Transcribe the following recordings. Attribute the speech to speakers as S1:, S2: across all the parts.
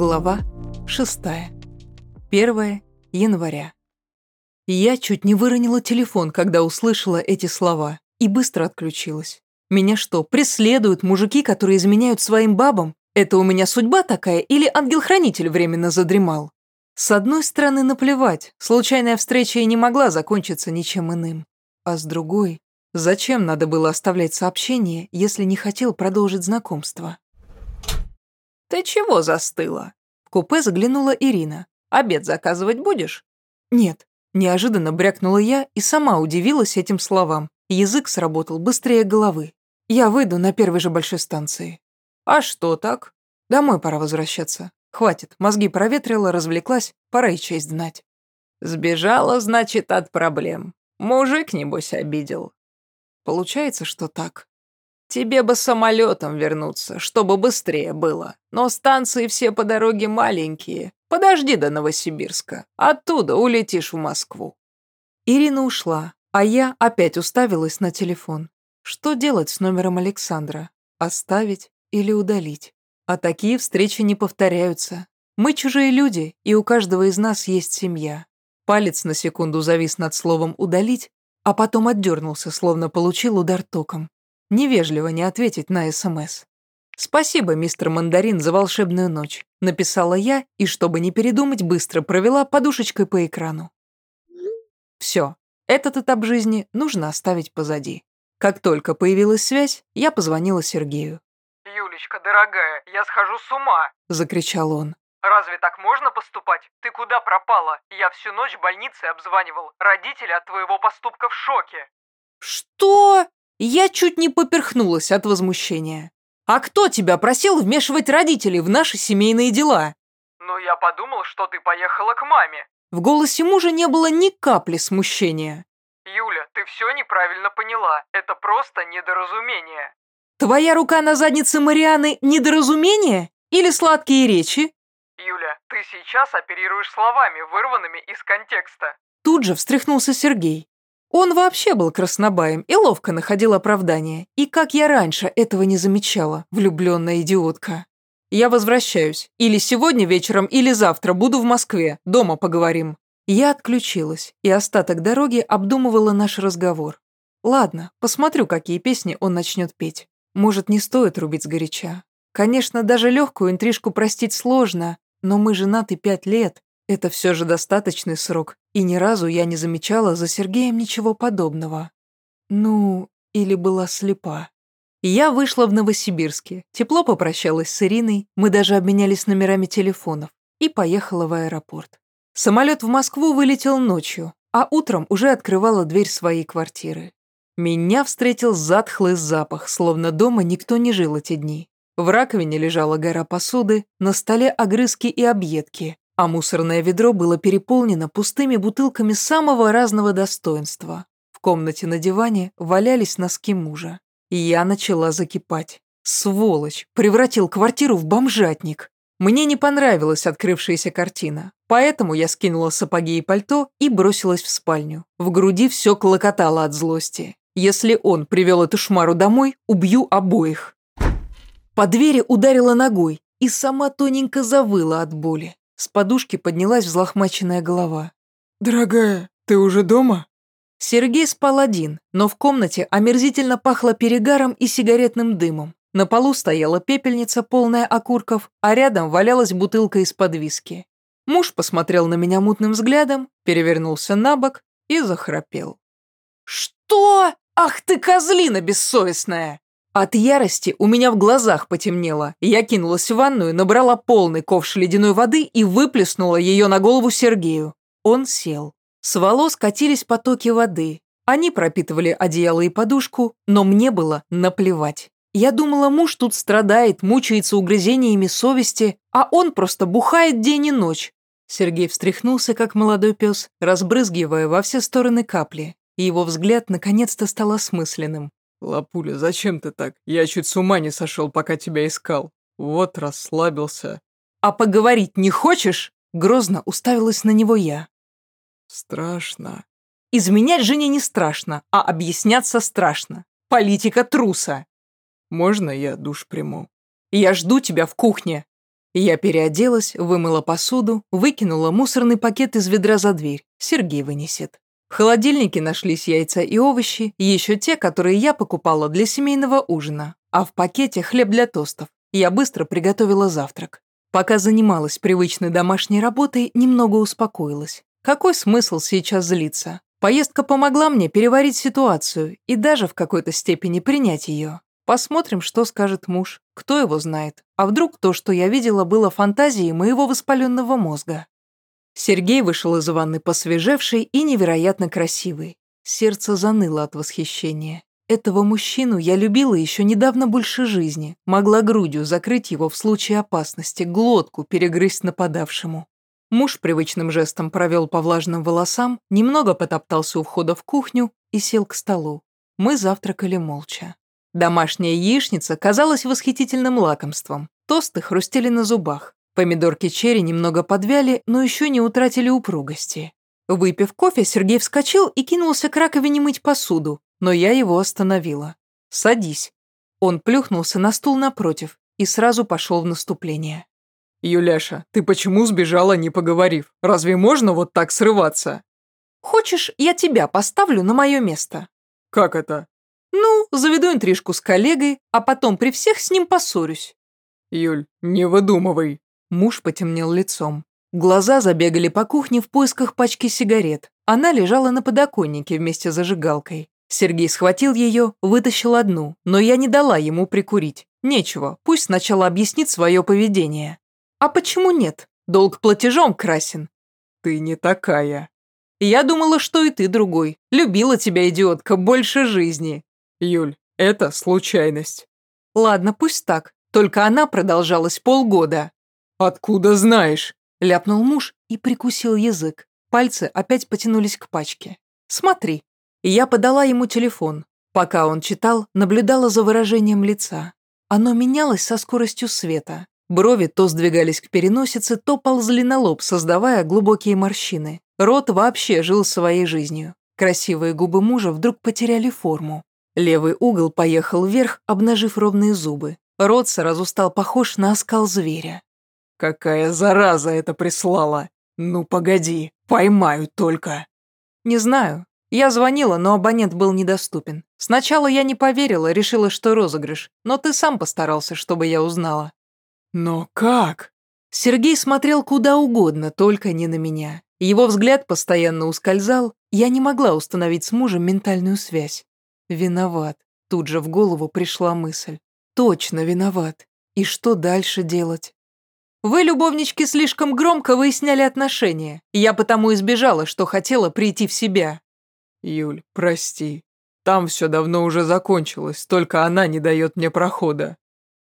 S1: Глава 6. 1 января. Я чуть не выронила телефон, когда услышала эти слова, и быстро отключилась. Меня что, преследуют мужики, которые изменяют своим бабам? Это у меня судьба такая или ангел-хранитель временно задремал? С одной стороны, наплевать, случайная встреча и не могла закончиться ничем иным. А с другой, зачем надо было оставлять сообщение, если не хотел продолжить знакомство?
S2: «Ты чего застыла?» В купе заглянула Ирина. «Обед заказывать будешь?»
S1: «Нет». Неожиданно брякнула я и сама удивилась этим словам. Язык сработал быстрее головы. Я выйду на первой же большой станции.
S2: «А что так?»
S1: «Домой пора возвращаться. Хватит, мозги проветрила, развлеклась, пора и честь знать».
S2: «Сбежала, значит, от проблем. Мужик, небось, обидел».
S1: «Получается, что так».
S2: Тебе бы самолетом вернуться, чтобы быстрее было. Но станции все по дороге маленькие. Подожди до Новосибирска. Оттуда улетишь в Москву».
S1: Ирина ушла, а я опять уставилась на телефон. Что делать с номером Александра? Оставить или удалить? А такие встречи не повторяются. Мы чужие люди, и у каждого из нас есть семья. Палец на секунду завис над словом «удалить», а потом отдернулся, словно получил удар током. Невежливо не ответить на СМС. «Спасибо, мистер Мандарин, за волшебную ночь», написала я и, чтобы не передумать, быстро провела подушечкой по экрану. Все, этот этап жизни нужно оставить позади. Как только появилась связь, я позвонила Сергею.
S3: «Юлечка, дорогая, я схожу с ума!»
S1: – закричал он.
S3: «Разве так можно поступать? Ты куда пропала? Я всю ночь в больнице обзванивал. Родители от твоего поступка в шоке!»
S1: «Что?» Я чуть не поперхнулась от возмущения. «А кто тебя просил вмешивать родителей в наши семейные дела?»
S3: «Ну, я подумал, что ты поехала к маме».
S1: В голосе мужа не было ни капли смущения.
S3: «Юля, ты все неправильно поняла. Это просто недоразумение».
S1: «Твоя рука на заднице Марианы – недоразумение? Или сладкие речи?»
S3: «Юля, ты сейчас оперируешь словами, вырванными из контекста».
S1: Тут же встряхнулся Сергей. Он вообще был краснобаем и ловко находил оправдание. И как я раньше этого не замечала, влюбленная идиотка. Я возвращаюсь. Или сегодня вечером, или завтра буду в Москве. Дома поговорим. Я отключилась и остаток дороги обдумывала наш разговор. Ладно, посмотрю, какие песни он начнет петь. Может, не стоит рубить сгоряча. Конечно, даже легкую интрижку простить сложно, но мы женаты пять лет, это все же достаточный срок, и ни разу я не замечала за Сергеем ничего подобного. Ну, или была слепа. Я вышла в Новосибирске, тепло попрощалась с Ириной, мы даже обменялись номерами телефонов, и поехала в аэропорт. Самолет в Москву вылетел ночью, а утром уже открывала дверь своей квартиры. Меня встретил затхлый запах, словно дома никто не жил эти дни. В раковине лежала гора посуды, на столе огрызки и объедки, а мусорное ведро было переполнено пустыми бутылками самого разного достоинства. В комнате на диване валялись носки мужа. И я начала закипать. Сволочь, превратил квартиру в бомжатник. Мне не понравилась открывшаяся картина, поэтому я скинула сапоги и пальто и бросилась в спальню. В груди все клокотало от злости. Если он привел эту шмару домой, убью обоих. По двери ударила ногой и сама тоненько завыла от боли. С подушки поднялась взлохмаченная голова.
S4: «Дорогая, ты уже дома?»
S1: Сергей спал один, но в комнате омерзительно пахло перегаром и сигаретным дымом. На полу стояла пепельница, полная окурков, а рядом валялась бутылка из-под виски. Муж посмотрел на меня мутным взглядом, перевернулся на бок и захрапел. «Что? Ах ты козлина бессовестная!» От ярости у меня в глазах потемнело. Я кинулась в ванную, набрала полный ковш ледяной воды и выплеснула ее на голову Сергею. Он сел. С волос катились потоки воды. Они пропитывали одеяло и подушку, но мне было наплевать. Я думала, муж тут страдает, мучается угрызениями совести, а он просто бухает день и ночь. Сергей встряхнулся, как молодой пес, разбрызгивая во все стороны капли. Его взгляд наконец-то стал осмысленным.
S4: «Лапуля, зачем ты так? Я чуть с ума не сошел, пока тебя искал. Вот расслабился».
S1: «А поговорить не хочешь?» Грозно уставилась на него я.
S4: «Страшно».
S1: «Изменять жене не страшно, а объясняться страшно. Политика труса».
S4: «Можно я душ приму?»
S1: «Я жду тебя в кухне». Я переоделась, вымыла посуду, выкинула мусорный пакет из ведра за дверь. Сергей вынесет. В холодильнике нашлись яйца и овощи, еще те, которые я покупала для семейного ужина, а в пакете хлеб для тостов. Я быстро приготовила завтрак. Пока занималась привычной домашней работой, немного успокоилась. Какой смысл сейчас злиться? Поездка помогла мне переварить ситуацию и даже в какой-то степени принять ее. Посмотрим, что скажет муж. Кто его знает? А вдруг то, что я видела, было фантазией моего воспаленного мозга? Сергей вышел из ванны посвежевший и невероятно красивый. Сердце заныло от восхищения. Этого мужчину я любила еще недавно больше жизни, могла грудью закрыть его в случае опасности, глотку перегрызть нападавшему. Муж привычным жестом провел по влажным волосам, немного потоптался у входа в кухню и сел к столу. Мы завтракали молча. Домашняя яичница казалась восхитительным лакомством. Тосты хрустели на зубах. Помидорки черри немного подвяли, но еще не утратили упругости. Выпив кофе, Сергей вскочил и кинулся к раковине мыть посуду, но я его остановила. «Садись». Он плюхнулся на стул напротив и сразу пошел в наступление.
S4: «Юляша, ты почему сбежала, не поговорив? Разве можно вот так срываться?»
S1: «Хочешь, я тебя поставлю на мое место?»
S4: «Как это?»
S1: «Ну, заведу интрижку с коллегой, а потом при всех с ним поссорюсь».
S4: «Юль, не выдумывай».
S1: Муж потемнел лицом. Глаза забегали по кухне в поисках пачки сигарет. Она лежала на подоконнике вместе с зажигалкой. Сергей схватил ее, вытащил одну, но я не дала ему прикурить. Нечего, пусть сначала объяснит свое поведение. А почему нет? Долг платежом красен.
S4: Ты не такая.
S1: Я думала, что и ты другой. Любила тебя, идиотка, больше жизни.
S4: Юль, это случайность.
S1: Ладно, пусть так. Только она продолжалась полгода.
S4: Откуда знаешь?
S1: Ляпнул муж и прикусил язык. Пальцы опять потянулись к пачке. «Смотри». Я подала ему телефон. Пока он читал, наблюдала за выражением лица. Оно менялось со скоростью света. Брови то сдвигались к переносице, то ползли на лоб, создавая глубокие морщины. Рот вообще жил своей жизнью. Красивые губы мужа вдруг потеряли форму. Левый угол поехал вверх, обнажив ровные зубы. Рот сразу стал похож на оскал зверя.
S4: «Какая зараза это прислала! Ну, погоди, поймаю только!»
S1: «Не знаю. Я звонила, но абонент был недоступен. Сначала я не поверила, решила, что розыгрыш, но ты сам постарался, чтобы я узнала».
S4: «Но как?»
S1: Сергей смотрел куда угодно, только не на меня. Его взгляд постоянно ускользал, я не могла установить с мужем ментальную связь. Виноват. Тут же в голову пришла мысль. Точно виноват. И что дальше делать? Вы, любовнички, слишком громко выясняли отношения. Я потому избежала, что хотела прийти в себя.
S4: Юль, прости. Там все давно уже закончилось, только она не дает мне прохода.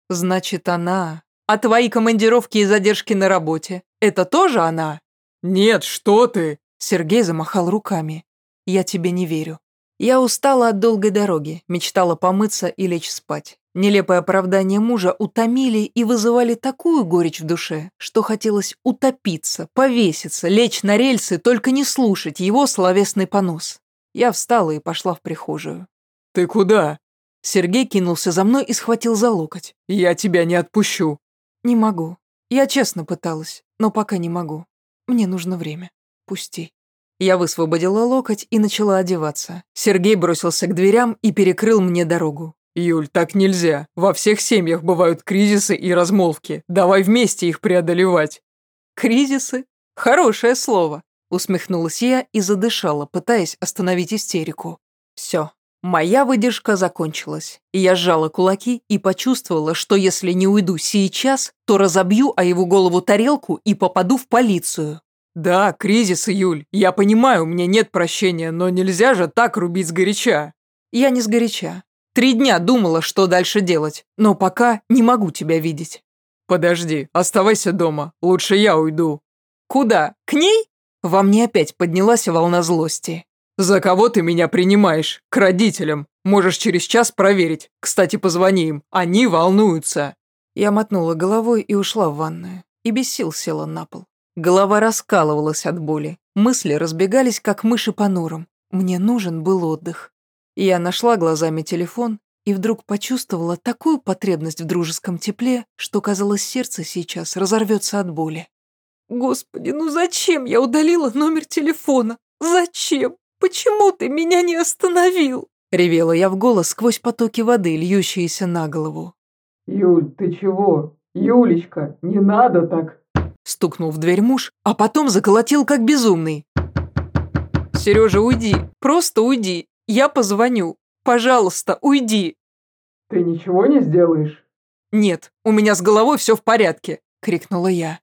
S1: Значит, она. А твои командировки и задержки на работе – это тоже она?
S4: Нет, что ты?
S1: Сергей замахал руками. Я тебе не верю. Я устала от долгой дороги, мечтала помыться и лечь спать. Нелепые оправдания мужа утомили и вызывали такую горечь в душе, что хотелось утопиться, повеситься, лечь на рельсы, только не слушать его словесный понос. Я встала и пошла в прихожую.
S4: «Ты куда?»
S1: Сергей кинулся за мной и схватил за локоть.
S4: «Я тебя не отпущу».
S1: «Не могу. Я честно пыталась, но пока не могу. Мне нужно время. Пусти». Я высвободила локоть и начала одеваться. Сергей бросился к дверям и перекрыл мне дорогу.
S4: «Юль, так нельзя. Во всех семьях бывают кризисы и размолвки. Давай вместе их преодолевать».
S1: «Кризисы? Хорошее слово», — усмехнулась я и задышала, пытаясь остановить истерику. «Все, моя выдержка закончилась. Я сжала кулаки и почувствовала, что если не уйду сейчас, то разобью о его голову тарелку и попаду в полицию».
S4: «Да, кризисы, Юль. Я понимаю, меня нет прощения, но нельзя же так рубить сгоряча».
S1: «Я не сгоряча. Три дня думала, что дальше делать, но пока не могу тебя видеть».
S4: «Подожди, оставайся дома, лучше я уйду».
S1: «Куда? К ней?» Во мне опять поднялась волна злости.
S4: «За кого ты меня принимаешь? К родителям. Можешь через час проверить. Кстати, позвони им. Они волнуются».
S1: Я мотнула головой и ушла в ванную. И без сил села на пол. Голова раскалывалась от боли. Мысли разбегались, как мыши по норам. Мне нужен был отдых. Я нашла глазами телефон и вдруг почувствовала такую потребность в дружеском тепле, что, казалось, сердце сейчас разорвется от боли. «Господи, ну зачем я удалила номер телефона? Зачем? Почему ты меня не остановил?» Ревела я в голос сквозь потоки воды, льющиеся на голову.
S4: «Юль, ты чего? Юлечка, не надо так!»
S1: Стукнул в дверь муж, а потом заколотил как безумный.
S2: «Сережа, уйди, просто уйди, я позвоню. Пожалуйста, уйди!»
S4: «Ты ничего не сделаешь?»
S1: «Нет, у меня с головой все в порядке!» — крикнула я.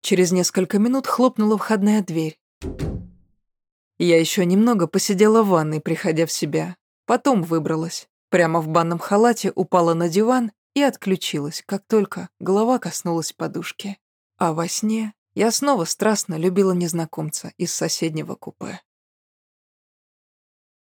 S1: Через несколько минут хлопнула входная дверь. Я еще немного посидела в ванной, приходя в себя. Потом выбралась. Прямо в банном халате упала на диван и отключилась, как только голова коснулась подушки. А во сне я снова страстно любила незнакомца из соседнего купе.